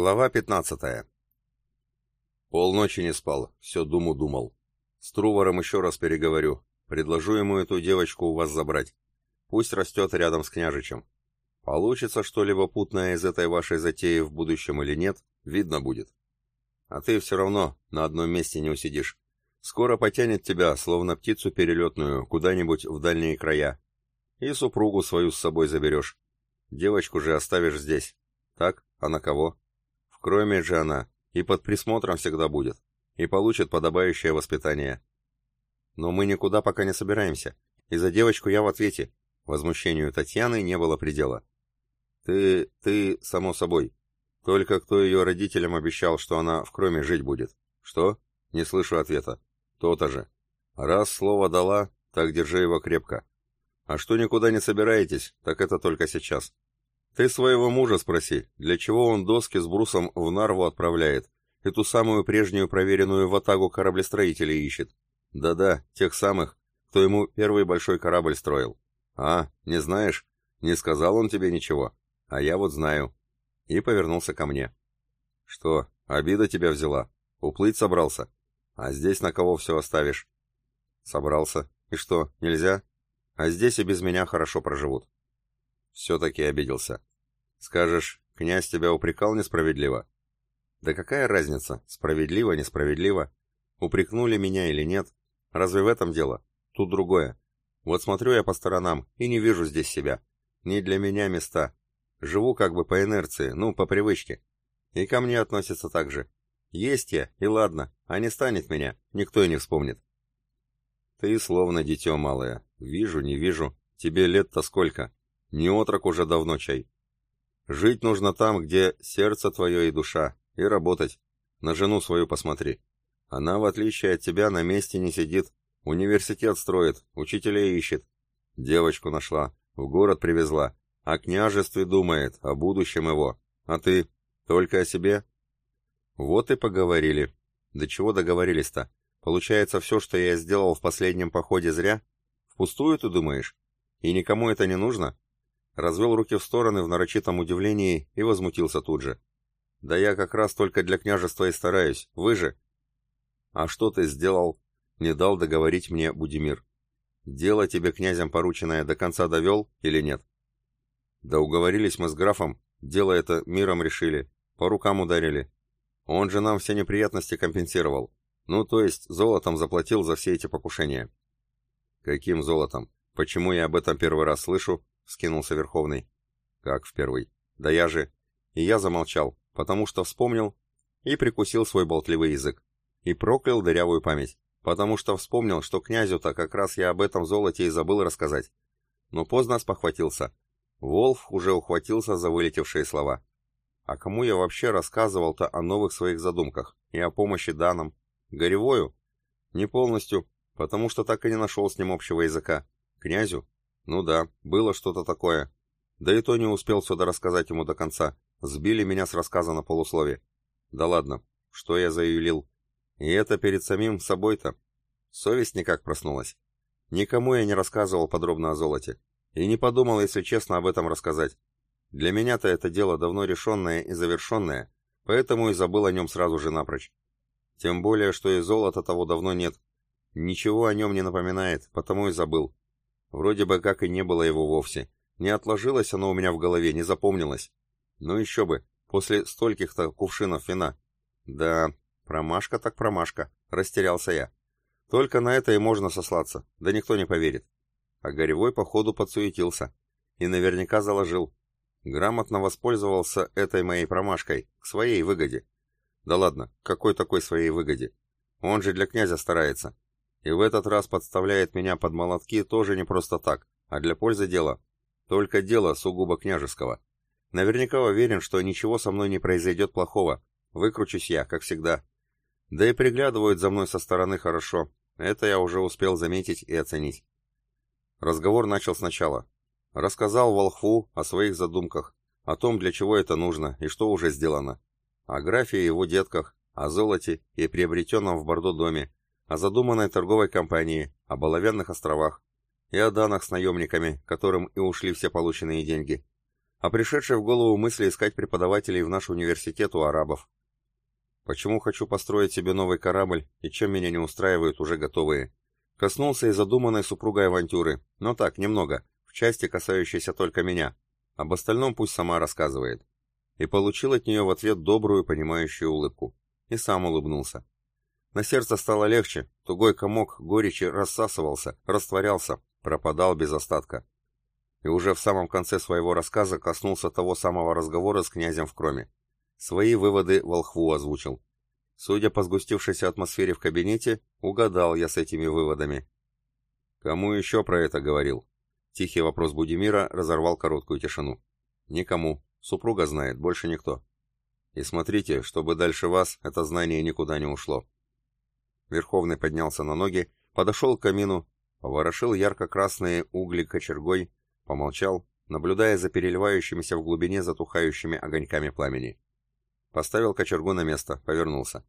Глава 15. Полночи не спал, все думу думал. С Трувором еще раз переговорю. Предложу ему эту девочку у вас забрать. Пусть растет рядом с княжичем. Получится что-либо путное из этой вашей затеи в будущем или нет, видно будет. А ты все равно на одном месте не усидишь. Скоро потянет тебя, словно птицу перелетную, куда-нибудь в дальние края. И супругу свою с собой заберешь. Девочку же оставишь здесь. Так? А на кого? Кроме же она, и под присмотром всегда будет, и получит подобающее воспитание. Но мы никуда пока не собираемся, и за девочку я в ответе. Возмущению Татьяны не было предела. Ты, ты, само собой. Только кто ее родителям обещал, что она в кроме жить будет? Что? Не слышу ответа. То-то же. Раз слово дала, так держи его крепко. А что никуда не собираетесь, так это только сейчас. Ты своего мужа спроси, для чего он доски с брусом в Нарву отправляет, эту самую прежнюю проверенную ватагу кораблестроителей ищет. Да-да, тех самых, кто ему первый большой корабль строил. А, не знаешь? Не сказал он тебе ничего. А я вот знаю. И повернулся ко мне. Что, обида тебя взяла? Уплыть собрался? А здесь на кого все оставишь? Собрался. И что, нельзя? А здесь и без меня хорошо проживут. Все-таки обиделся. Скажешь, князь тебя упрекал несправедливо? Да какая разница, справедливо, несправедливо? Упрекнули меня или нет? Разве в этом дело? Тут другое. Вот смотрю я по сторонам и не вижу здесь себя. Не для меня места. Живу как бы по инерции, ну, по привычке. И ко мне относятся так же. Есть я, и ладно, а не станет меня, никто и не вспомнит. Ты словно дитё малое. Вижу, не вижу. Тебе лет-то сколько? Не отрок уже давно чай. Жить нужно там, где сердце твое и душа, и работать. На жену свою посмотри. Она, в отличие от тебя, на месте не сидит. Университет строит, учителей ищет. Девочку нашла, в город привезла. О княжестве думает, о будущем его. А ты? Только о себе? Вот и поговорили. До чего договорились-то? Получается, все, что я сделал в последнем походе, зря? Впустую, ты думаешь? И никому это не нужно? развел руки в стороны в нарочитом удивлении и возмутился тут же. «Да я как раз только для княжества и стараюсь, вы же...» «А что ты сделал?» — не дал договорить мне Будимир. «Дело тебе князем порученное до конца довел или нет?» «Да уговорились мы с графом, дело это миром решили, по рукам ударили. Он же нам все неприятности компенсировал. Ну, то есть, золотом заплатил за все эти покушения». «Каким золотом? Почему я об этом первый раз слышу?» вскинулся Верховный. Как в первый? Да я же... И я замолчал, потому что вспомнил и прикусил свой болтливый язык. И проклял дырявую память, потому что вспомнил, что князю-то как раз я об этом золоте и забыл рассказать. Но поздно спохватился. Волф уже ухватился за вылетевшие слова. А кому я вообще рассказывал-то о новых своих задумках и о помощи данным? Горевою? Не полностью, потому что так и не нашел с ним общего языка. Князю? Ну да, было что-то такое. Да и то не успел сюда рассказать ему до конца. Сбили меня с рассказа на полуслове. Да ладно, что я заюлил. И это перед самим собой-то. Совесть никак проснулась. Никому я не рассказывал подробно о золоте. И не подумал, если честно, об этом рассказать. Для меня-то это дело давно решенное и завершенное, поэтому и забыл о нем сразу же напрочь. Тем более, что и золота того давно нет. Ничего о нем не напоминает, потому и забыл. Вроде бы как и не было его вовсе. Не отложилось оно у меня в голове, не запомнилось. Ну еще бы, после стольких-то кувшинов вина. Да, промашка так промашка, растерялся я. Только на это и можно сослаться, да никто не поверит. А Горевой, походу, подсуетился. И наверняка заложил. Грамотно воспользовался этой моей промашкой, к своей выгоде. Да ладно, какой такой своей выгоде? Он же для князя старается. И в этот раз подставляет меня под молотки тоже не просто так, а для пользы дела. Только дело сугубо княжеского. Наверняка уверен, что ничего со мной не произойдет плохого. Выкручусь я, как всегда. Да и приглядывают за мной со стороны хорошо. Это я уже успел заметить и оценить. Разговор начал сначала. Рассказал Волхву о своих задумках, о том, для чего это нужно и что уже сделано. О графе и его детках, о золоте и приобретенном в Бордо доме, о задуманной торговой компании, о Оловянных островах и о данных с наемниками, которым и ушли все полученные деньги, о пришедшей в голову мысли искать преподавателей в наш университет у арабов. Почему хочу построить себе новый корабль и чем меня не устраивают уже готовые. Коснулся и задуманной супругой авантюры, но так, немного, в части, касающейся только меня. Об остальном пусть сама рассказывает. И получил от нее в ответ добрую, понимающую улыбку. И сам улыбнулся. На сердце стало легче, тугой комок горечи рассасывался, растворялся, пропадал без остатка. И уже в самом конце своего рассказа коснулся того самого разговора с князем в Кроме. Свои выводы волхву озвучил. Судя по сгустившейся атмосфере в кабинете, угадал я с этими выводами. «Кому еще про это говорил?» Тихий вопрос Будимира разорвал короткую тишину. «Никому. Супруга знает, больше никто. И смотрите, чтобы дальше вас это знание никуда не ушло». Верховный поднялся на ноги, подошел к камину, поворошил ярко-красные угли кочергой, помолчал, наблюдая за переливающимися в глубине затухающими огоньками пламени. Поставил кочергу на место, повернулся.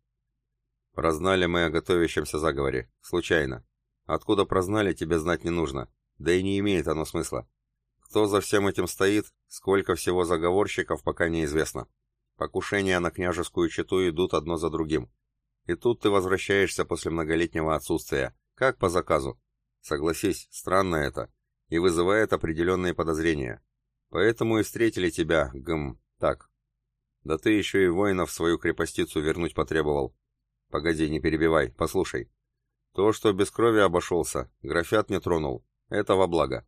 Прознали мы о готовящемся заговоре. Случайно. Откуда прознали, тебе знать не нужно. Да и не имеет оно смысла. Кто за всем этим стоит, сколько всего заговорщиков, пока неизвестно. Покушения на княжескую чету идут одно за другим. И тут ты возвращаешься после многолетнего отсутствия, как по заказу. Согласись, странно это, и вызывает определенные подозрения. Поэтому и встретили тебя, гм, так, да ты еще и воинов свою крепостицу вернуть потребовал. Погоди, не перебивай, послушай. То, что без крови обошелся, графят не тронул. Это во благо.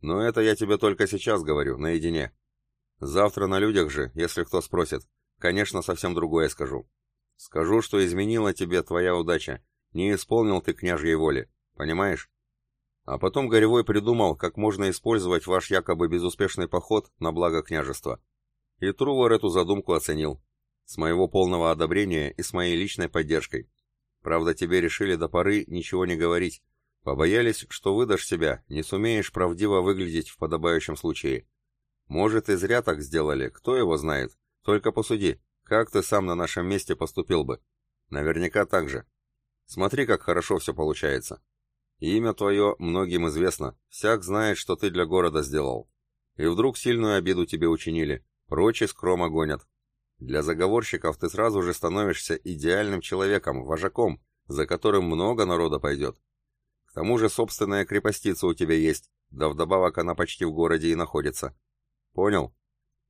Но это я тебе только сейчас говорю, наедине. Завтра на людях же, если кто спросит, конечно, совсем другое скажу. Скажу, что изменила тебе твоя удача. Не исполнил ты княжьей воли. Понимаешь? А потом Горевой придумал, как можно использовать ваш якобы безуспешный поход на благо княжества. И Трувор эту задумку оценил. С моего полного одобрения и с моей личной поддержкой. Правда, тебе решили до поры ничего не говорить. Побоялись, что выдашь себя, не сумеешь правдиво выглядеть в подобающем случае. Может, и зря так сделали, кто его знает. Только посуди, как ты сам на нашем месте поступил бы. Наверняка так же. Смотри, как хорошо все получается. Имя твое многим известно, всяк знает, что ты для города сделал. И вдруг сильную обиду тебе учинили. Прочь из крома гонят. Для заговорщиков ты сразу же становишься идеальным человеком, вожаком, за которым много народа пойдет. К тому же собственная крепостица у тебя есть, да вдобавок она почти в городе и находится. Понял?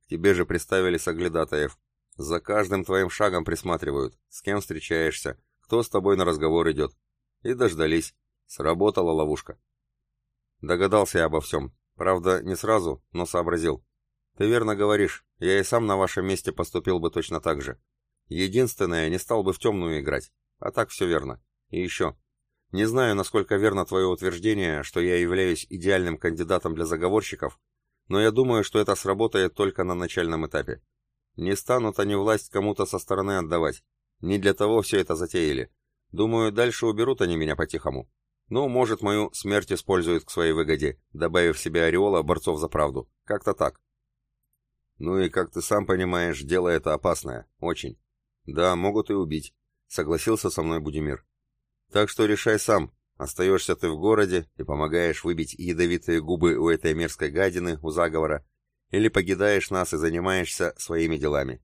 К тебе же приставили соглядатаев. За каждым твоим шагом присматривают, с кем встречаешься, кто с тобой на разговор идет. И дождались. Сработала ловушка. Догадался я обо всем. Правда, не сразу, но сообразил. Ты верно говоришь, я и сам на вашем месте поступил бы точно так же. Единственное, не стал бы в темную играть. А так все верно. И еще. Не знаю, насколько верно твое утверждение, что я являюсь идеальным кандидатом для заговорщиков, но я думаю, что это сработает только на начальном этапе. Не станут они власть кому-то со стороны отдавать. Не для того все это затеяли. Думаю, дальше уберут они меня по-тихому. Ну, может, мою смерть используют к своей выгоде, добавив себе ореола борцов за правду. Как-то так. Ну и, как ты сам понимаешь, дело это опасное. Очень. Да, могут и убить. Согласился со мной Будимир. Так что решай сам. Остаешься ты в городе и помогаешь выбить ядовитые губы у этой мерзкой гадины, у заговора, или погидаешь нас и занимаешься своими делами.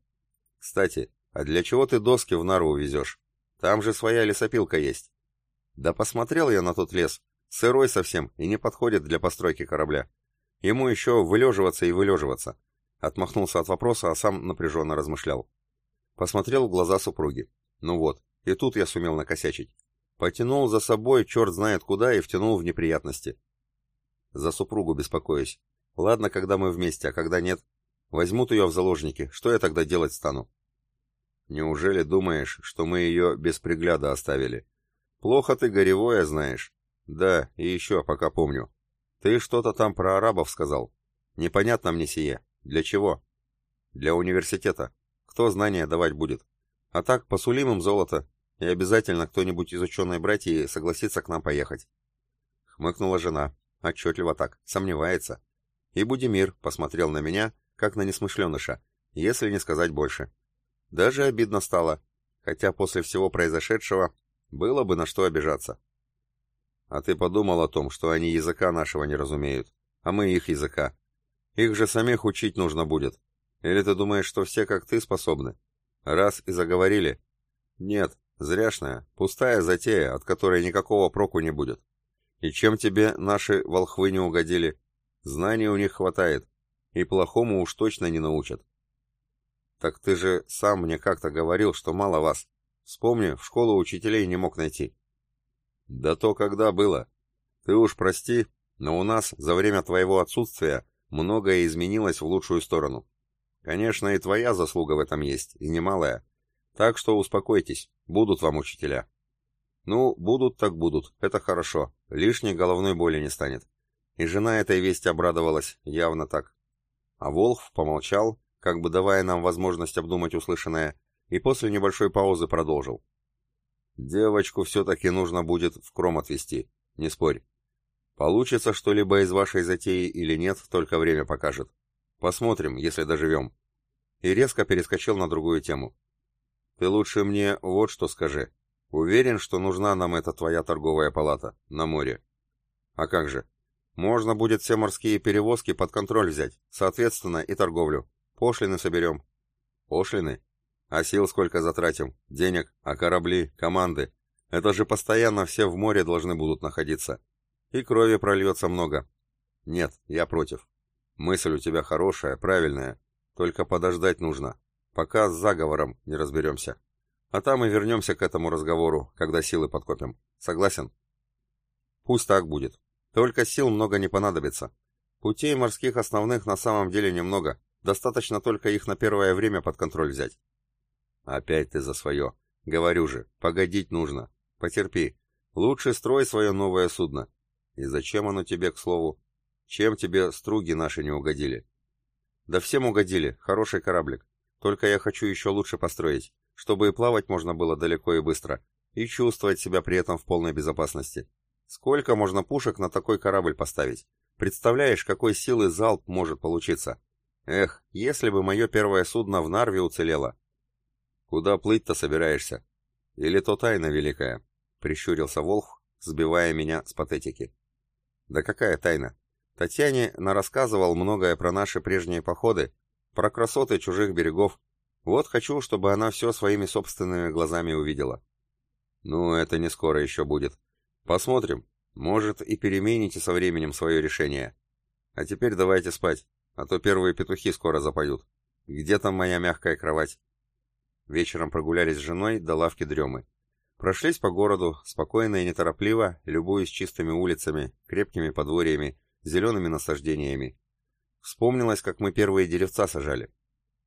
Кстати, а для чего ты доски в нору увезешь? Там же своя лесопилка есть. Да посмотрел я на тот лес. Сырой совсем и не подходит для постройки корабля. Ему еще вылеживаться и вылеживаться. Отмахнулся от вопроса, а сам напряженно размышлял. Посмотрел в глаза супруги. Ну вот, и тут я сумел накосячить. Потянул за собой черт знает куда и втянул в неприятности. За супругу беспокоюсь. Ладно, когда мы вместе, а когда нет? Возьмут ее в заложники, что я тогда делать стану? Неужели думаешь, что мы ее без пригляда оставили? Плохо ты горевое знаешь. Да, и еще, пока помню. Ты что-то там про арабов сказал. Непонятно мне сие. Для чего? Для университета. Кто знания давать будет? А так, посулим им золото, и обязательно кто-нибудь из ученой братьи согласится к нам поехать. Хмыкнула жена. Отчетливо так. Сомневается. И Будимир посмотрел на меня, как на несмышленыша, если не сказать больше. Даже обидно стало. хотя после всего произошедшего было бы на что обижаться. А ты подумал о том, что они языка нашего не разумеют, а мы их языка. Их же самих учить нужно будет. Или ты думаешь, что все как ты способны? Раз и заговорили? Нет, зряшная, пустая затея, от которой никакого проку не будет. И чем тебе наши волхвы не угодили? Знаний у них хватает, и плохому уж точно не научат. Так ты же сам мне как-то говорил, что мало вас. Вспомни, в школу учителей не мог найти. Да то когда было. Ты уж прости, но у нас за время твоего отсутствия многое изменилось в лучшую сторону. Конечно, и твоя заслуга в этом есть, и немалая. Так что успокойтесь, будут вам учителя. Ну, будут так будут, это хорошо, лишней головной боли не станет. И жена этой вести обрадовалась, явно так. А Волхв помолчал, как бы давая нам возможность обдумать услышанное, и после небольшой паузы продолжил. «Девочку все-таки нужно будет в кром отвезти, не спорь. Получится что-либо из вашей затеи или нет, только время покажет. Посмотрим, если доживем». И резко перескочил на другую тему. «Ты лучше мне вот что скажи. Уверен, что нужна нам эта твоя торговая палата на море?» «А как же? Можно будет все морские перевозки под контроль взять, соответственно, и торговлю. Пошлины соберем. Пошлины? А сил сколько затратим? Денег? А корабли? Команды? Это же постоянно все в море должны будут находиться. И крови прольется много. Нет, я против. Мысль у тебя хорошая, правильная. Только подождать нужно, пока с заговором не разберемся. А там и вернемся к этому разговору, когда силы подкопим. Согласен? Пусть так будет. Только сил много не понадобится. Путей морских основных на самом деле немного, Достаточно только их на первое время под контроль взять. Опять ты за свое. Говорю же, погодить нужно. Потерпи. Лучше строй свое новое судно. И зачем оно тебе, к слову? Чем тебе струги наши не угодили? Да всем угодили, хороший кораблик. Только я хочу еще лучше построить, чтобы и плавать можно было далеко и быстро, и чувствовать себя при этом в полной безопасности. Сколько можно пушек на такой корабль поставить? Представляешь, какой силы залп может получиться? Эх, если бы мое первое судно в Нарве уцелело. Куда плыть-то собираешься? Или то тайна великая? Прищурился Волх, сбивая меня с патетики. Да какая тайна? Татьяне нарассказывал многое про наши прежние походы, про красоты чужих берегов. Вот хочу, чтобы она все своими собственными глазами увидела. Ну, это не скоро еще будет. Посмотрим. Может, и перемените со временем свое решение. А теперь давайте спать а то первые петухи скоро запоют. Где там моя мягкая кровать? Вечером прогулялись с женой до лавки дремы. Прошлись по городу, спокойно и неторопливо, любуясь чистыми улицами, крепкими подворьями, зелеными насаждениями. Вспомнилось, как мы первые деревца сажали.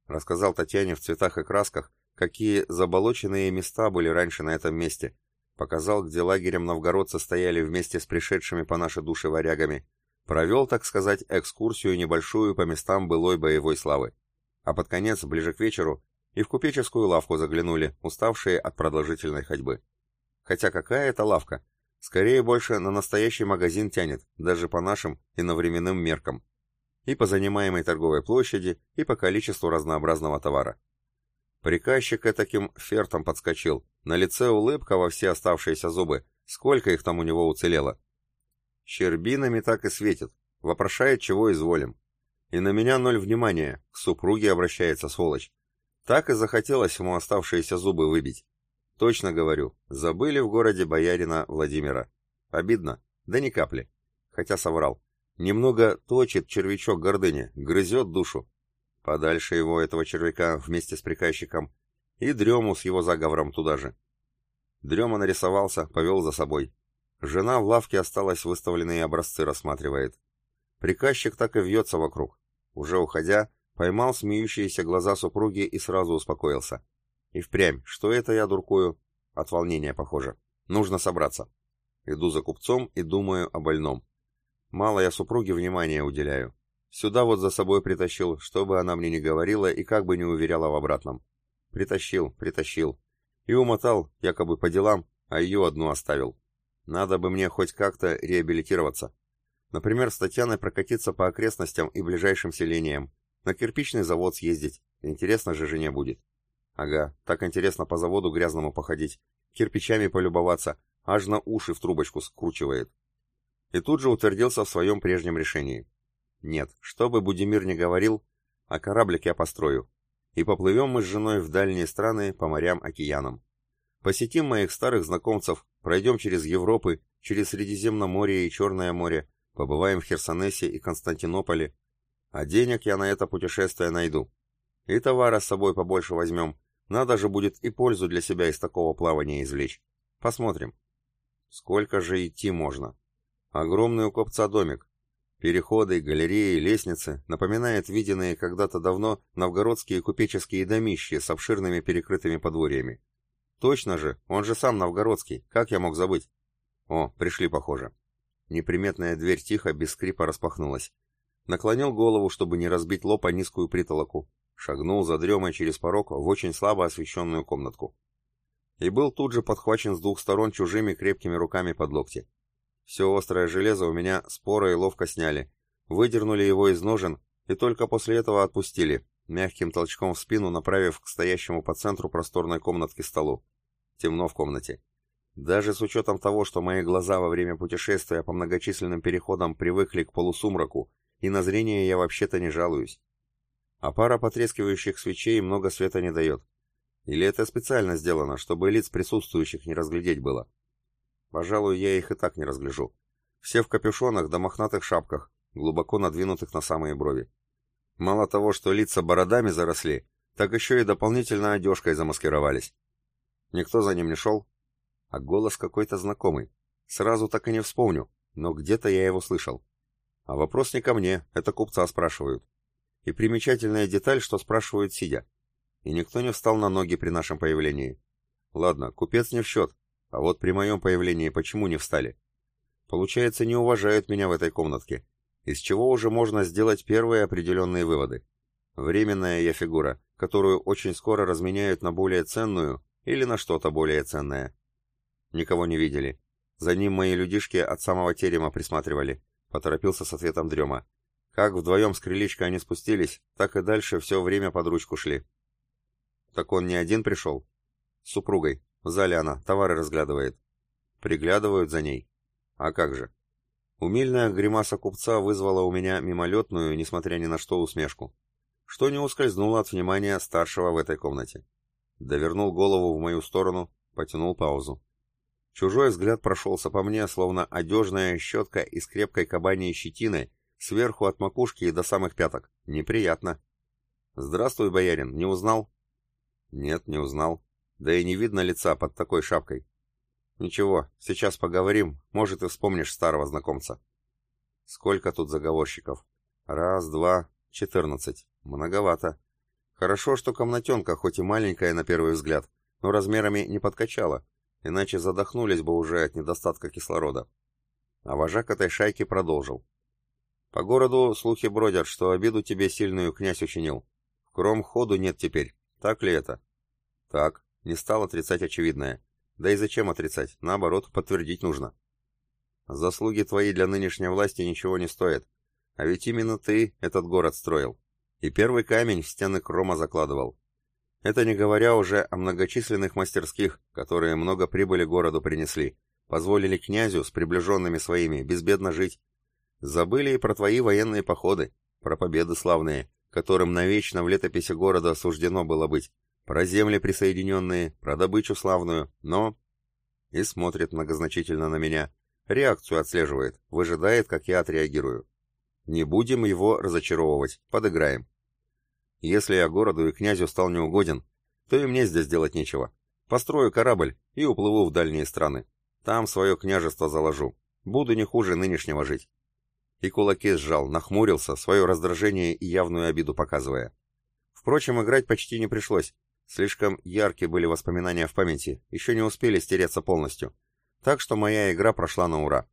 Рассказал Татьяне в цветах и красках, какие заболоченные места были раньше на этом месте. Показал, где лагерем новгородцы стояли вместе с пришедшими по нашей душе варягами, Провел, так сказать, экскурсию небольшую по местам былой боевой славы. А под конец, ближе к вечеру, и в купеческую лавку заглянули, уставшие от продолжительной ходьбы. Хотя какая это лавка? Скорее больше на настоящий магазин тянет, даже по нашим иновременным меркам. И по занимаемой торговой площади, и по количеству разнообразного товара. Приказчик этаким фертом подскочил, на лице улыбка во все оставшиеся зубы, сколько их там у него уцелело. Щербинами так и светит. Вопрошает, чего изволим. И на меня ноль внимания, к супруге обращается сволочь. Так и захотелось ему оставшиеся зубы выбить. Точно говорю, забыли в городе боярина Владимира. Обидно? Да ни капли. Хотя соврал. Немного точит червячок гордыни, грызет душу. Подальше его, этого червяка, вместе с приказчиком. И дрему с его заговором туда же. Дрема нарисовался, повел за собой. Жена в лавке осталась выставленные образцы рассматривает. Приказчик так и вьется вокруг. Уже уходя, поймал смеющиеся глаза супруги и сразу успокоился. И впрямь, что это я дуркую? От волнения, похоже. Нужно собраться. Иду за купцом и думаю о больном. Мало я супруге внимания уделяю. Сюда вот за собой притащил, чтобы она мне не говорила и как бы не уверяла в обратном. Притащил, притащил. И умотал, якобы по делам, а ее одну оставил. Надо бы мне хоть как-то реабилитироваться. Например, с Татьяной прокатиться по окрестностям и ближайшим селениям, на кирпичный завод съездить. Интересно же жене будет. Ага, так интересно по заводу грязному походить, кирпичами полюбоваться, аж на уши в трубочку скручивает. И тут же утвердился в своем прежнем решении. Нет, что бы Будимир ни говорил, а кораблик я построю. И поплывем мы с женой в дальние страны по морям-океанам. Посетим моих старых знакомцев, пройдем через Европы, через Средиземноморье и Черное море, побываем в Херсонесе и Константинополе. А денег я на это путешествие найду. И товара с собой побольше возьмем. Надо же будет и пользу для себя из такого плавания извлечь. Посмотрим. Сколько же идти можно? Огромный у копца домик. Переходы, галереи, лестницы напоминают виденные когда-то давно новгородские купеческие домищи с обширными перекрытыми подворьями. Точно же, он же сам новгородский, как я мог забыть? О, пришли, похоже. Неприметная дверь тихо, без скрипа распахнулась. Наклонил голову, чтобы не разбить лоб о низкую притолоку. Шагнул за дремой через порог в очень слабо освещенную комнатку. И был тут же подхвачен с двух сторон чужими крепкими руками под локти. Все острое железо у меня споро и ловко сняли, выдернули его из ножен и только после этого отпустили, мягким толчком в спину направив к стоящему по центру просторной комнатки столу. Темно в комнате. Даже с учетом того, что мои глаза во время путешествия по многочисленным переходам привыкли к полусумраку, и на зрение я вообще-то не жалуюсь. А пара потрескивающих свечей много света не дает. Или это специально сделано, чтобы лиц присутствующих не разглядеть было? Пожалуй, я их и так не разгляжу. Все в капюшонах да мохнатых шапках, глубоко надвинутых на самые брови. Мало того, что лица бородами заросли, так еще и дополнительно одежкой замаскировались. Никто за ним не шел, а голос какой-то знакомый. Сразу так и не вспомню, но где-то я его слышал. А вопрос не ко мне, это купца спрашивают. И примечательная деталь, что спрашивают сидя. И никто не встал на ноги при нашем появлении. Ладно, купец не в счет, а вот при моем появлении почему не встали? Получается, не уважают меня в этой комнатке. Из чего уже можно сделать первые определенные выводы. Временная я фигура, которую очень скоро разменяют на более ценную или на что-то более ценное. Никого не видели. За ним мои людишки от самого терема присматривали. Поторопился с ответом дрема. Как вдвоем с крылечка они спустились, так и дальше все время под ручку шли. Так он не один пришел? С супругой. В зале она, товары разглядывает. Приглядывают за ней. А как же? Умильная гримаса купца вызвала у меня мимолетную, несмотря ни на что, усмешку. Что не ускользнуло от внимания старшего в этой комнате. Довернул голову в мою сторону, потянул паузу. Чужой взгляд прошелся по мне, словно одежная щетка из крепкой кабаньей щетины, сверху от макушки и до самых пяток. Неприятно. «Здравствуй, боярин, не узнал?» «Нет, не узнал. Да и не видно лица под такой шапкой». «Ничего, сейчас поговорим, может, и вспомнишь старого знакомца». «Сколько тут заговорщиков?» «Раз, два, четырнадцать. Многовато. Хорошо, что комнатенка, хоть и маленькая на первый взгляд, но размерами не подкачала, иначе задохнулись бы уже от недостатка кислорода. А вожак этой шайки продолжил. По городу слухи бродят, что обиду тебе сильную князь учинил. В кром ходу нет теперь. Так ли это? Так, не стал отрицать очевидное. Да и зачем отрицать? Наоборот, подтвердить нужно. Заслуги твои для нынешней власти ничего не стоят. А ведь именно ты этот город строил. И первый камень в стены Крома закладывал. Это не говоря уже о многочисленных мастерских, которые много прибыли городу принесли, позволили князю с приближенными своими безбедно жить. Забыли и про твои военные походы, про победы славные, которым навечно в летописи города суждено было быть, про земли присоединенные, про добычу славную, но... И смотрит многозначительно на меня, реакцию отслеживает, выжидает, как я отреагирую. Не будем его разочаровывать, подыграем. Если я городу и князю стал неугоден, то и мне здесь делать нечего. Построю корабль и уплыву в дальние страны. Там свое княжество заложу. Буду не хуже нынешнего жить. И кулаки сжал, нахмурился, свое раздражение и явную обиду показывая. Впрочем, играть почти не пришлось. Слишком яркие были воспоминания в памяти, еще не успели стереться полностью. Так что моя игра прошла на ура.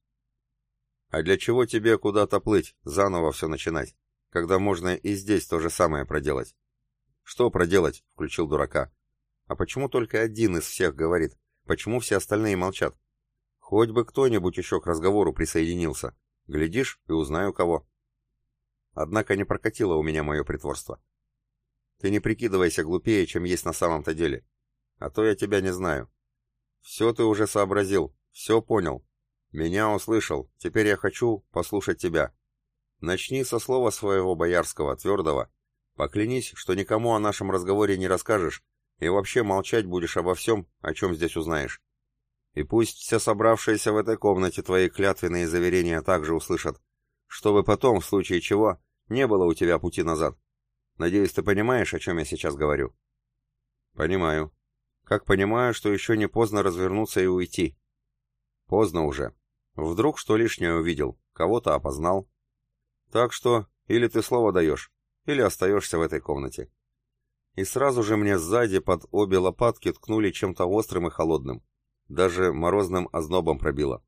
А для чего тебе куда-то плыть, заново все начинать? Когда можно и здесь то же самое проделать. Что проделать? Включил дурака. А почему только один из всех говорит? Почему все остальные молчат? Хоть бы кто-нибудь еще к разговору присоединился. Глядишь и узнаю кого. Однако не прокатило у меня мое притворство. Ты не прикидывайся глупее, чем есть на самом-то деле. А то я тебя не знаю. Все ты уже сообразил, все понял. Меня услышал, теперь я хочу послушать тебя. Начни со слова своего боярского, твердого. Поклянись, что никому о нашем разговоре не расскажешь, и вообще молчать будешь обо всем, о чем здесь узнаешь. И пусть все собравшиеся в этой комнате твои клятвенные заверения также услышат, чтобы потом, в случае чего, не было у тебя пути назад. Надеюсь, ты понимаешь, о чем я сейчас говорю?» «Понимаю. Как понимаю, что еще не поздно развернуться и уйти?» «Поздно уже. Вдруг что лишнее увидел, кого-то опознал. Так что или ты слово даешь, или остаешься в этой комнате». И сразу же мне сзади под обе лопатки ткнули чем-то острым и холодным. Даже морозным ознобом пробило.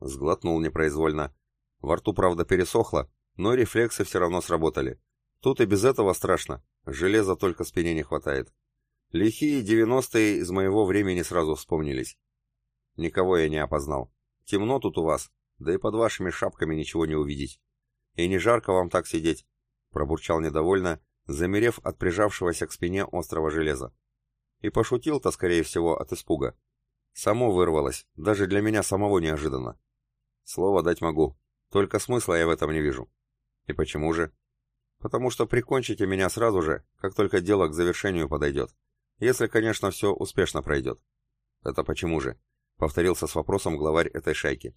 Сглотнул непроизвольно. Во рту, правда, пересохло, но рефлексы все равно сработали. Тут и без этого страшно. Железа только спине не хватает. Лихие девяностые из моего времени сразу вспомнились. Никого я не опознал. Темно тут у вас, да и под вашими шапками ничего не увидеть. И не жарко вам так сидеть, пробурчал недовольно, замерев от прижавшегося к спине острого железа. И пошутил-то, скорее всего, от испуга. Само вырвалось, даже для меня самого неожиданно. Слово дать могу, только смысла я в этом не вижу. И почему же? Потому что прикончите меня сразу же, как только дело к завершению подойдет. Если, конечно, все успешно пройдет. Это почему же? Повторился с вопросом главарь этой шайки.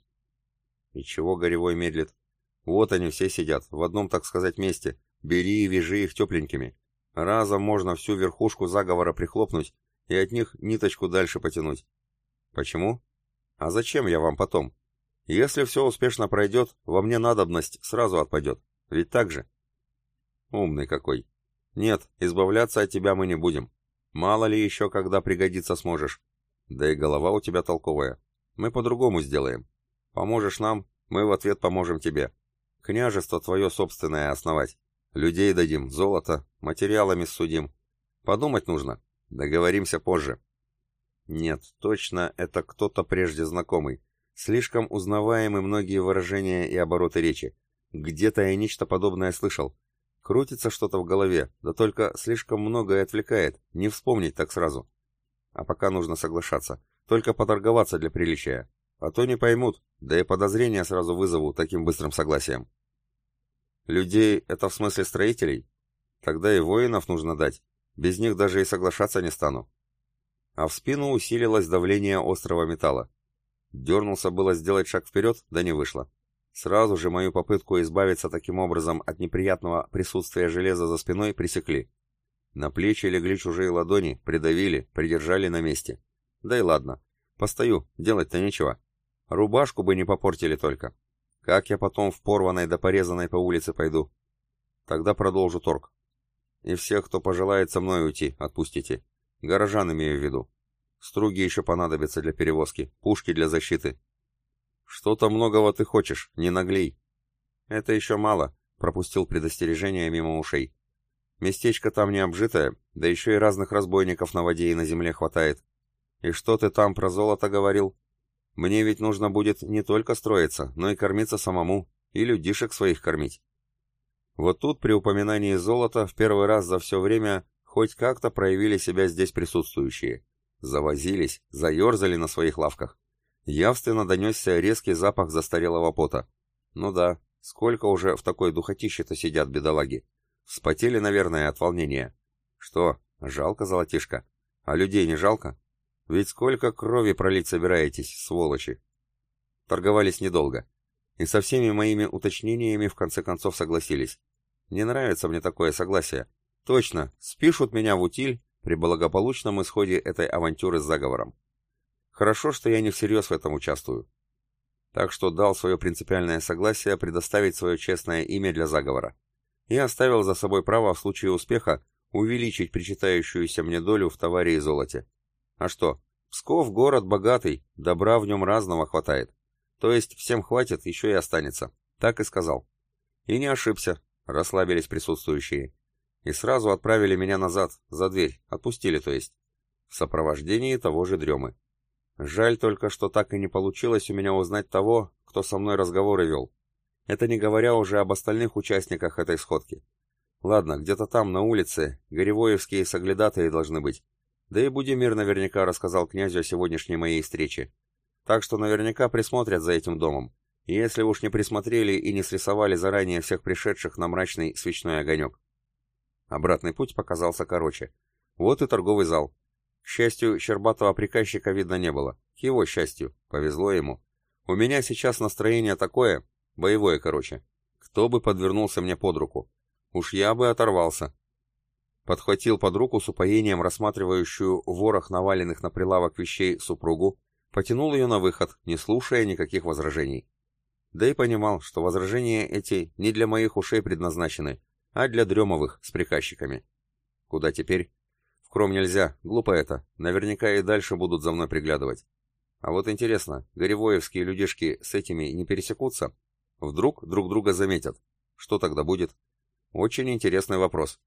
И чего Горевой медлит? Вот они все сидят, в одном, так сказать, месте. Бери и вяжи их тепленькими. Разом можно всю верхушку заговора прихлопнуть и от них ниточку дальше потянуть. Почему? А зачем я вам потом? Если все успешно пройдет, во мне надобность сразу отпадет. Ведь так же? Умный какой. Нет, избавляться от тебя мы не будем. Мало ли еще, когда пригодиться сможешь. Да и голова у тебя толковая. Мы по-другому сделаем. Поможешь нам, мы в ответ поможем тебе. Княжество твое собственное основать. Людей дадим, золото, материалами судим. Подумать нужно. Договоримся позже. Нет, точно, это кто-то прежде знакомый. Слишком узнаваемы многие выражения и обороты речи. Где-то я нечто подобное слышал. Крутится что-то в голове, да только слишком многое отвлекает, не вспомнить так сразу. А пока нужно соглашаться, только поторговаться для приличия. А то не поймут, да и подозрения сразу вызову таким быстрым согласием. Людей — это в смысле строителей? Тогда и воинов нужно дать. Без них даже и соглашаться не стану а в спину усилилось давление острого металла. Дернулся было сделать шаг вперед, да не вышло. Сразу же мою попытку избавиться таким образом от неприятного присутствия железа за спиной пресекли. На плечи легли чужие ладони, придавили, придержали на месте. Да и ладно. Постою, делать-то нечего. Рубашку бы не попортили только. Как я потом в порванной да порезанной по улице пойду? Тогда продолжу торг. И всех, кто пожелает со мной уйти, отпустите. Горожан имею в виду. Струги еще понадобятся для перевозки, пушки для защиты. Что-то многого ты хочешь, не наглей. Это еще мало, пропустил предостережение мимо ушей. Местечко там не обжитое, да еще и разных разбойников на воде и на земле хватает. И что ты там про золото говорил? Мне ведь нужно будет не только строиться, но и кормиться самому, и людишек своих кормить. Вот тут при упоминании золота в первый раз за все время Хоть как-то проявили себя здесь присутствующие. Завозились, заерзали на своих лавках. Явственно донесся резкий запах застарелого пота. Ну да, сколько уже в такой духотище-то сидят бедолаги. Вспотели, наверное, от волнения. Что, жалко золотишко? А людей не жалко? Ведь сколько крови пролить собираетесь, сволочи? Торговались недолго. И со всеми моими уточнениями в конце концов согласились. Не нравится мне такое согласие. Точно, спишут меня в утиль при благополучном исходе этой авантюры с заговором. Хорошо, что я не всерьез в этом участвую. Так что дал свое принципиальное согласие предоставить свое честное имя для заговора. И оставил за собой право в случае успеха увеличить причитающуюся мне долю в товаре и золоте. А что, Псков город богатый, добра в нем разного хватает. То есть всем хватит, еще и останется. Так и сказал. И не ошибся, расслабились присутствующие и сразу отправили меня назад, за дверь, отпустили, то есть, в сопровождении того же дремы. Жаль только, что так и не получилось у меня узнать того, кто со мной разговоры вел. Это не говоря уже об остальных участниках этой сходки. Ладно, где-то там, на улице, Горевоевские соглядатые должны быть. Да и Будимир наверняка рассказал князю о сегодняшней моей встрече. Так что наверняка присмотрят за этим домом. И если уж не присмотрели и не срисовали заранее всех пришедших на мрачный свечной огонек. Обратный путь показался короче. Вот и торговый зал. К счастью, щербатого приказчика видно не было. К его счастью. Повезло ему. У меня сейчас настроение такое, боевое, короче. Кто бы подвернулся мне под руку. Уж я бы оторвался. Подхватил под руку с упоением рассматривающую ворох наваленных на прилавок вещей супругу, потянул ее на выход, не слушая никаких возражений. Да и понимал, что возражения эти не для моих ушей предназначены, а для дремовых с приказчиками. Куда теперь? В Кром нельзя, глупо это, наверняка и дальше будут за мной приглядывать. А вот интересно, горевоевские людишки с этими не пересекутся? Вдруг друг друга заметят? Что тогда будет? Очень интересный вопрос.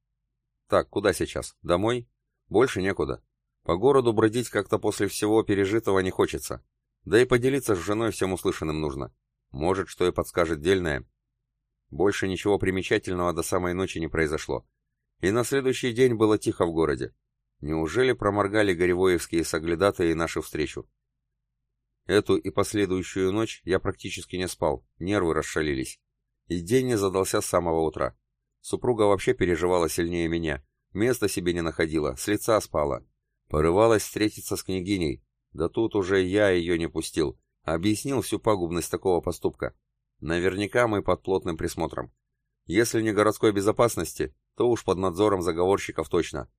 Так, куда сейчас? Домой? Больше некуда. По городу бродить как-то после всего пережитого не хочется. Да и поделиться с женой всем услышанным нужно. Может, что и подскажет дельное. Больше ничего примечательного до самой ночи не произошло. И на следующий день было тихо в городе. Неужели проморгали горевоевские соглядатые нашу встречу? Эту и последующую ночь я практически не спал, нервы расшалились. И день не задался с самого утра. Супруга вообще переживала сильнее меня, места себе не находила, с лица спала. Порывалась встретиться с княгиней, да тут уже я ее не пустил, Объяснил всю пагубность такого поступка. Наверняка мы под плотным присмотром. Если не городской безопасности, то уж под надзором заговорщиков точно.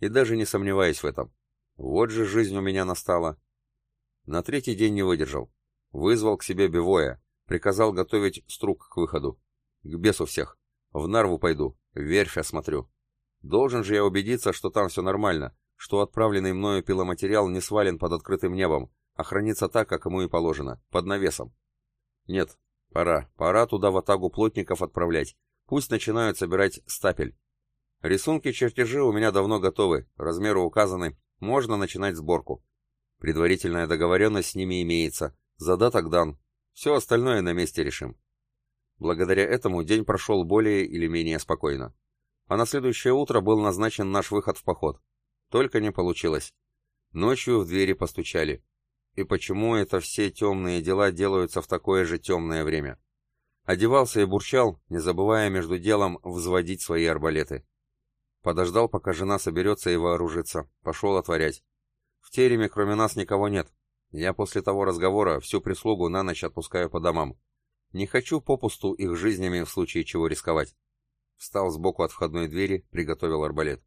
И даже не сомневаюсь в этом. Вот же жизнь у меня настала. На третий день не выдержал. Вызвал к себе Бивоя, приказал готовить струк к выходу. К бесу всех. В Нарву пойду, верфь осмотрю. Должен же я убедиться, что там все нормально, что отправленный мною пиломатериал не свален под открытым небом, а хранится так, как ему и положено, под навесом. Нет, пора, пора туда в атагу плотников отправлять. Пусть начинают собирать стапель. Рисунки-чертежи у меня давно готовы, размеры указаны, можно начинать сборку. Предварительная договоренность с ними имеется, задаток дан, все остальное на месте решим. Благодаря этому день прошел более или менее спокойно. А на следующее утро был назначен наш выход в поход. Только не получилось. Ночью в двери постучали. И почему это все темные дела делаются в такое же темное время? Одевался и бурчал, не забывая между делом взводить свои арбалеты. Подождал, пока жена соберется и вооружится. Пошел отворять. В тереме кроме нас никого нет. Я после того разговора всю прислугу на ночь отпускаю по домам. Не хочу попусту их жизнями в случае чего рисковать. Встал сбоку от входной двери, приготовил арбалет.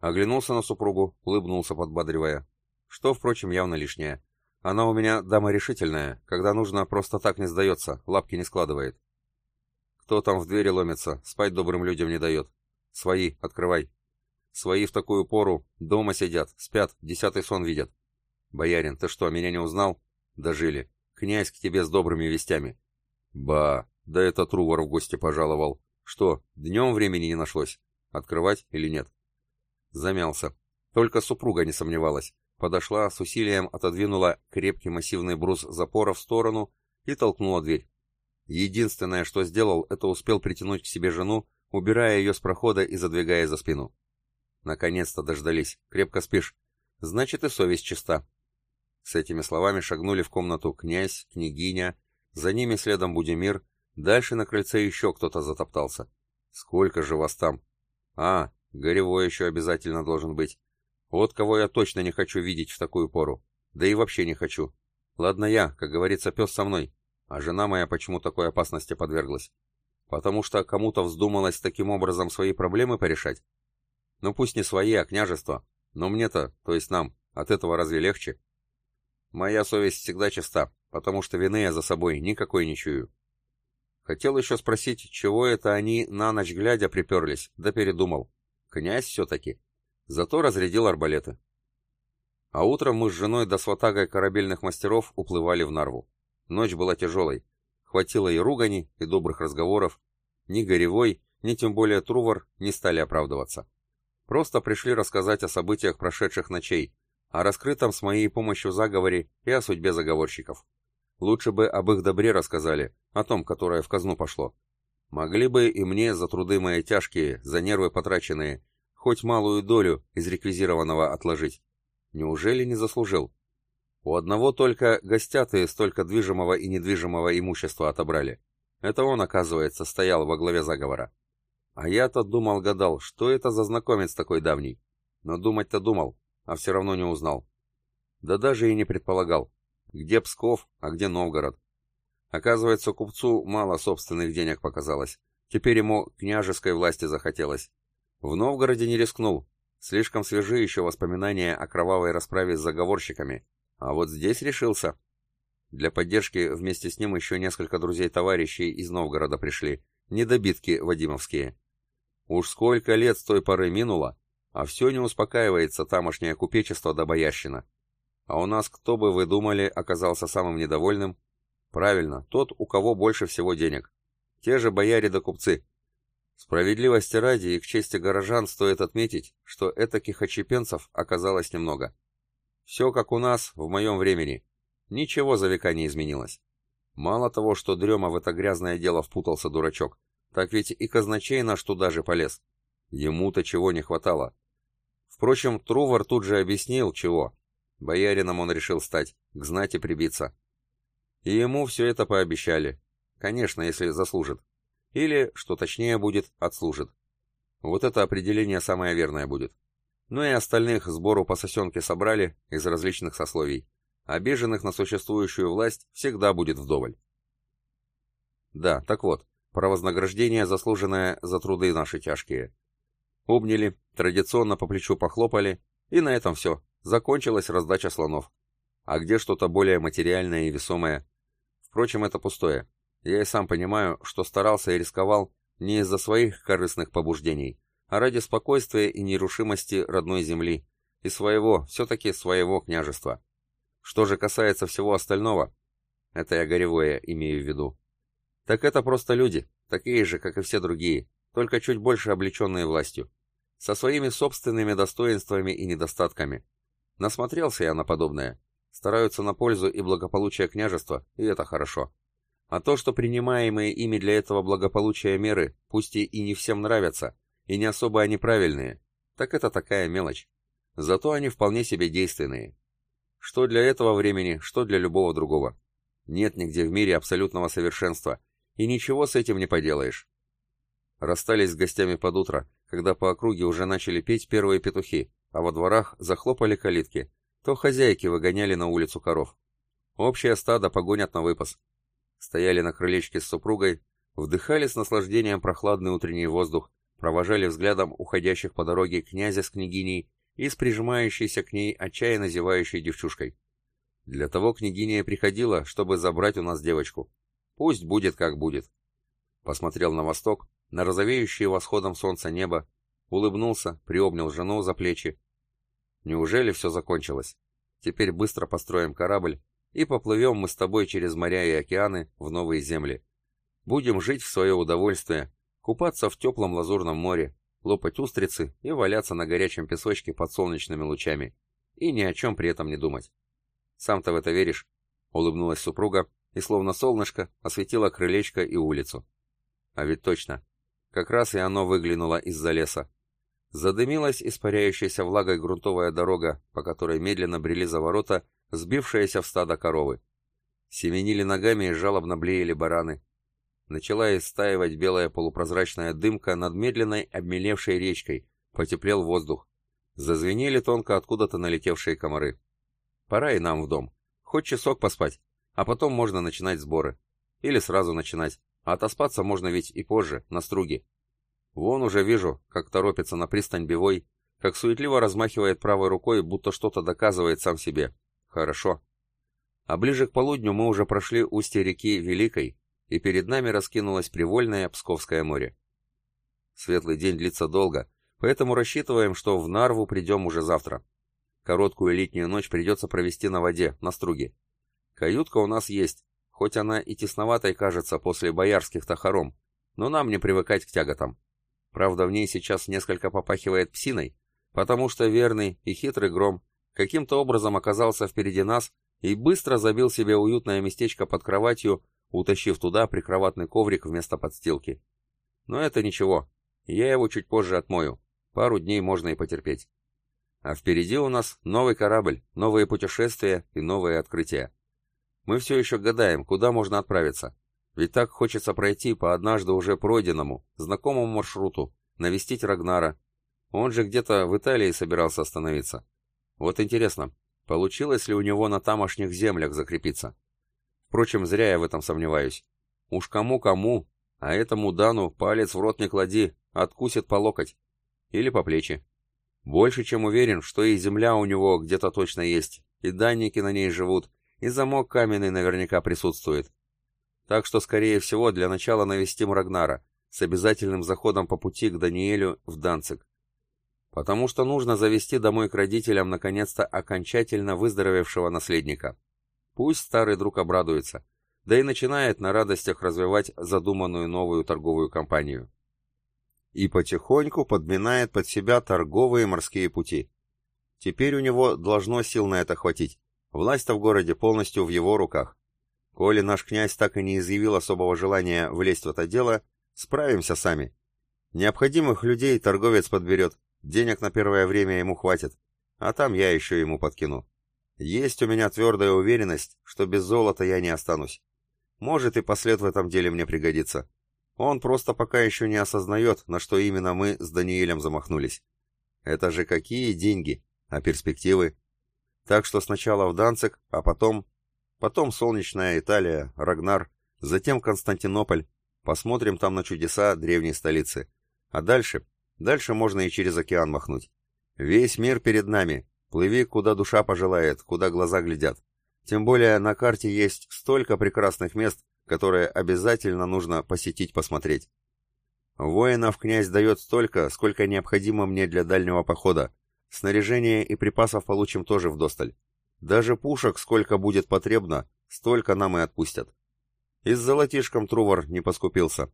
Оглянулся на супругу, улыбнулся, подбадривая. Что, впрочем, явно лишнее. Она у меня дама решительная, когда нужно, просто так не сдается, лапки не складывает. Кто там в двери ломится, спать добрым людям не дает. Свои, открывай. Свои в такую пору дома сидят, спят, десятый сон видят. Боярин, ты что, меня не узнал? Дожили. Князь к тебе с добрыми вестями. Ба, да это Трувор в гости пожаловал. Что, днем времени не нашлось? Открывать или нет? Замялся. Только супруга не сомневалась подошла, с усилием отодвинула крепкий массивный брус запора в сторону и толкнула дверь. Единственное, что сделал, это успел притянуть к себе жену, убирая ее с прохода и задвигая за спину. Наконец-то дождались. Крепко спишь. Значит, и совесть чиста. С этими словами шагнули в комнату князь, княгиня, за ними следом Будимир, дальше на крыльце еще кто-то затоптался. Сколько же вас там? А, Горевой еще обязательно должен быть. Вот кого я точно не хочу видеть в такую пору. Да и вообще не хочу. Ладно я, как говорится, пес со мной. А жена моя почему такой опасности подверглась? Потому что кому-то вздумалось таким образом свои проблемы порешать? Ну пусть не свои, а княжество. Но мне-то, то есть нам, от этого разве легче? Моя совесть всегда чиста, потому что вины я за собой никакой не чую. Хотел еще спросить, чего это они на ночь глядя приперлись, да передумал. Князь все-таки. Зато разрядил арбалеты. А утром мы с женой до сватагой корабельных мастеров уплывали в Нарву. Ночь была тяжелой. Хватило и ругани, и добрых разговоров. Ни Горевой, ни тем более Трувор не стали оправдываться. Просто пришли рассказать о событиях прошедших ночей, о раскрытом с моей помощью заговоре и о судьбе заговорщиков. Лучше бы об их добре рассказали, о том, которое в казну пошло. Могли бы и мне за труды мои тяжкие, за нервы потраченные, хоть малую долю из реквизированного отложить. Неужели не заслужил? У одного только гостятые столько движимого и недвижимого имущества отобрали. Это он, оказывается, стоял во главе заговора. А я-то думал-гадал, что это за знакомец такой давний. Но думать-то думал, а все равно не узнал. Да даже и не предполагал, где Псков, а где Новгород. Оказывается, купцу мало собственных денег показалось. Теперь ему княжеской власти захотелось. В Новгороде не рискнул. Слишком свежи еще воспоминания о кровавой расправе с заговорщиками, а вот здесь решился. Для поддержки вместе с ним еще несколько друзей-товарищей из Новгорода пришли, недобитки вадимовские. Уж сколько лет с той поры минуло, а все не успокаивается тамошнее купечество да боярщина. А у нас, кто бы вы думали, оказался самым недовольным? Правильно, тот, у кого больше всего денег. Те же бояре да купцы. Справедливости ради и к чести горожан стоит отметить, что этаких очепенцев оказалось немного. Все как у нас, в моем времени. Ничего за века не изменилось. Мало того, что дрема в это грязное дело впутался дурачок, так ведь и казначей наш туда же полез. Ему-то чего не хватало. Впрочем, Трувор тут же объяснил, чего. Боярином он решил стать, к знати прибиться. И ему все это пообещали. Конечно, если заслужит. Или, что точнее будет, отслужит. Вот это определение самое верное будет. Ну и остальных сбору по сосенке собрали из различных сословий. Обиженных на существующую власть всегда будет вдоволь. Да, так вот, про вознаграждение, заслуженное за труды наши тяжкие. Обняли, традиционно по плечу похлопали, и на этом все. Закончилась раздача слонов. А где что-то более материальное и весомое? Впрочем, это пустое. Я и сам понимаю, что старался и рисковал не из-за своих корыстных побуждений, а ради спокойствия и нерушимости родной земли, и своего, все-таки своего княжества. Что же касается всего остального, это я горевое имею в виду, так это просто люди, такие же, как и все другие, только чуть больше облеченные властью, со своими собственными достоинствами и недостатками. Насмотрелся я на подобное. Стараются на пользу и благополучие княжества, и это хорошо. А то, что принимаемые ими для этого благополучия меры, пусть и не всем нравятся, и не особо они правильные, так это такая мелочь. Зато они вполне себе действенные. Что для этого времени, что для любого другого. Нет нигде в мире абсолютного совершенства, и ничего с этим не поделаешь. Расстались с гостями под утро, когда по округе уже начали петь первые петухи, а во дворах захлопали калитки, то хозяйки выгоняли на улицу коров. Общее стадо погонят на выпас. Стояли на крылечке с супругой, вдыхали с наслаждением прохладный утренний воздух, провожали взглядом уходящих по дороге князя с княгиней и с прижимающейся к ней отчаянно зевающей девчушкой. Для того княгиня приходила, чтобы забрать у нас девочку. Пусть будет как будет. Посмотрел на восток, на розовеющее восходом солнца небо, улыбнулся, приобнял жену за плечи. Неужели все закончилось? Теперь быстро построим корабль, и поплывем мы с тобой через моря и океаны в новые земли. Будем жить в свое удовольствие, купаться в теплом лазурном море, лопать устрицы и валяться на горячем песочке под солнечными лучами. И ни о чем при этом не думать. Сам-то в это веришь? Улыбнулась супруга и, словно солнышко, осветила крылечко и улицу. А ведь точно. Как раз и оно выглянуло из-за леса. Задымилась испаряющаяся влагой грунтовая дорога, по которой медленно брели за ворота, сбившиеся в стадо коровы. Семенили ногами и жалобно блеяли бараны, Начала истаивать белая полупрозрачная дымка над медленной обмелевшей речкой. Потеплел воздух. Зазвенели тонко откуда-то налетевшие комары. Пора и нам в дом. Хоть часок поспать, а потом можно начинать сборы. Или сразу начинать. А отоспаться можно ведь и позже, на струге. Вон уже вижу, как торопится на пристань Бивой, как суетливо размахивает правой рукой, будто что-то доказывает сам себе. Хорошо. А ближе к полудню мы уже прошли устье реки Великой, и перед нами раскинулось привольное Псковское море. Светлый день длится долго, поэтому рассчитываем, что в Нарву придем уже завтра. Короткую летнюю ночь придется провести на воде, на струге. Каютка у нас есть, хоть она и тесноватой кажется после боярских тахаром, но нам не привыкать к тяготам. Правда, в ней сейчас несколько попахивает псиной, потому что верный и хитрый гром каким-то образом оказался впереди нас и быстро забил себе уютное местечко под кроватью утащив туда прикроватный коврик вместо подстилки. Но это ничего. Я его чуть позже отмою. Пару дней можно и потерпеть. А впереди у нас новый корабль, новые путешествия и новые открытия. Мы все еще гадаем, куда можно отправиться. Ведь так хочется пройти по однажды уже пройденному, знакомому маршруту, навестить Рагнара. Он же где-то в Италии собирался остановиться. Вот интересно, получилось ли у него на тамошних землях закрепиться? Впрочем, зря я в этом сомневаюсь. Уж кому-кому, а этому Дану палец в рот не клади, откусит по локоть. Или по плечи. Больше чем уверен, что и земля у него где-то точно есть, и данники на ней живут, и замок каменный наверняка присутствует. Так что, скорее всего, для начала навестим Рагнара, с обязательным заходом по пути к Даниэлю в Данцик. Потому что нужно завести домой к родителям наконец-то окончательно выздоровевшего наследника. Пусть старый друг обрадуется, да и начинает на радостях развивать задуманную новую торговую компанию. И потихоньку подминает под себя торговые морские пути. Теперь у него должно сил на это хватить. Власть-то в городе полностью в его руках. Коли наш князь так и не изъявил особого желания влезть в это дело, справимся сами. Необходимых людей торговец подберет, денег на первое время ему хватит, а там я еще ему подкину. Есть у меня твердая уверенность, что без золота я не останусь. Может и послед в этом деле мне пригодится. Он просто пока еще не осознает, на что именно мы с Даниэлем замахнулись. Это же какие деньги, а перспективы? Так что сначала в Данцик, а потом... Потом солнечная Италия, Рагнар, затем Константинополь. Посмотрим там на чудеса древней столицы. А дальше? Дальше можно и через океан махнуть. Весь мир перед нами. Плыви, куда душа пожелает, куда глаза глядят. Тем более на карте есть столько прекрасных мест, которые обязательно нужно посетить, посмотреть. Воинов князь дает столько, сколько необходимо мне для дальнего похода, Снаряжение и припасов получим тоже вдосталь. Даже пушек сколько будет потребно, столько нам и отпустят. И с золотишком Трувор не поскупился.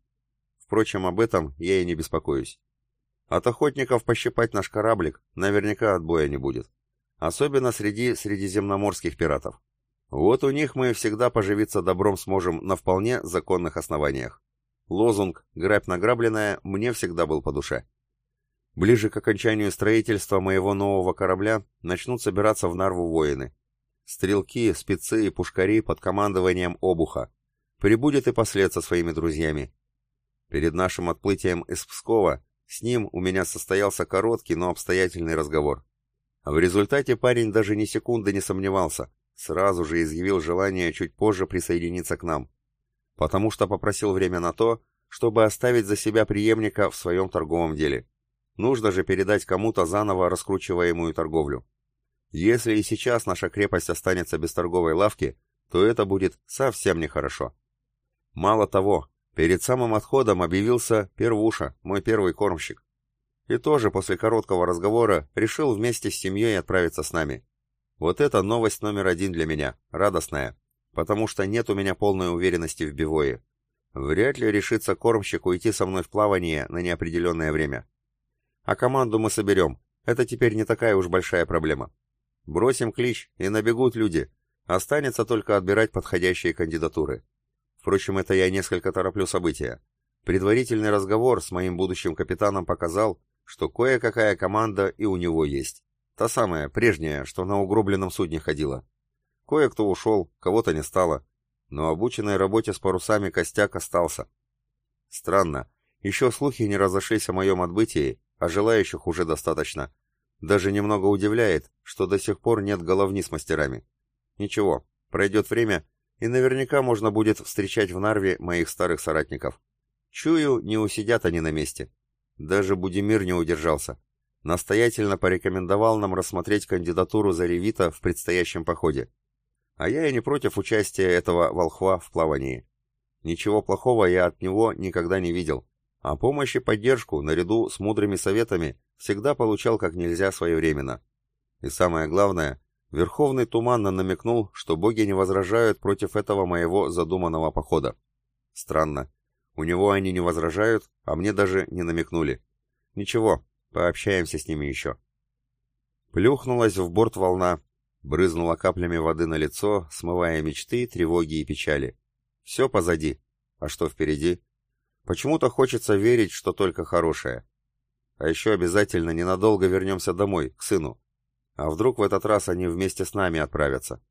Впрочем, об этом я и не беспокоюсь. От охотников пощипать наш кораблик наверняка отбоя не будет. Особенно среди средиземноморских пиратов. Вот у них мы всегда поживиться добром сможем на вполне законных основаниях. Лозунг «Грабь награбленное» мне всегда был по душе. Ближе к окончанию строительства моего нового корабля начнут собираться в Нарву воины. Стрелки, спецы и пушкари под командованием Обуха. Прибудет и послед со своими друзьями. Перед нашим отплытием из Пскова с ним у меня состоялся короткий, но обстоятельный разговор. В результате парень даже ни секунды не сомневался, сразу же изъявил желание чуть позже присоединиться к нам, потому что попросил время на то, чтобы оставить за себя преемника в своем торговом деле. Нужно же передать кому-то заново раскручиваемую торговлю. Если и сейчас наша крепость останется без торговой лавки, то это будет совсем нехорошо. Мало того, перед самым отходом объявился Первуша, мой первый кормщик. И тоже после короткого разговора решил вместе с семьей отправиться с нами. Вот это новость номер один для меня, радостная, потому что нет у меня полной уверенности в Бивое. Вряд ли решится кормщик уйти со мной в плавание на неопределенное время. А команду мы соберем. Это теперь не такая уж большая проблема. Бросим клич, и набегут люди. Останется только отбирать подходящие кандидатуры. Впрочем, это я несколько тороплю события. Предварительный разговор с моим будущим капитаном показал, что кое-какая команда и у него есть. Та самая, прежняя, что на угробленном судне ходила. Кое-кто ушел, кого-то не стало. Но обученной работе с парусами костяк остался. Странно, еще слухи не разошлись о моем отбытии, а желающих уже достаточно. Даже немного удивляет, что до сих пор нет головни с мастерами. Ничего, пройдет время, и наверняка можно будет встречать в Нарве моих старых соратников. Чую, не усидят они на месте. Даже Будимир не удержался. Настоятельно порекомендовал нам рассмотреть кандидатуру Заревита в предстоящем походе. А я и не против участия этого волхва в плавании. Ничего плохого я от него никогда не видел. А помощь и поддержку, наряду с мудрыми советами, всегда получал как нельзя своевременно. И самое главное, Верховный туманно намекнул, что боги не возражают против этого моего задуманного похода. Странно. У него они не возражают, а мне даже не намекнули. Ничего, пообщаемся с ними еще. Плюхнулась в борт волна, брызнула каплями воды на лицо, смывая мечты, тревоги и печали. Все позади. А что впереди? Почему-то хочется верить, что только хорошее. А еще обязательно ненадолго вернемся домой, к сыну. А вдруг в этот раз они вместе с нами отправятся?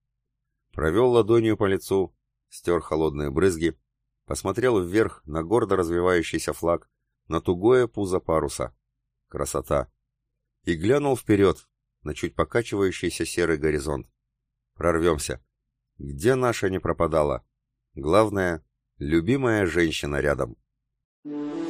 Провел ладонью по лицу, стер холодные брызги, посмотрел вверх на гордо развивающийся флаг, на тугое пузо паруса. Красота! И глянул вперед, на чуть покачивающийся серый горизонт. Прорвемся. Где наша не пропадала? Главное, любимая женщина рядом. Mm-hmm.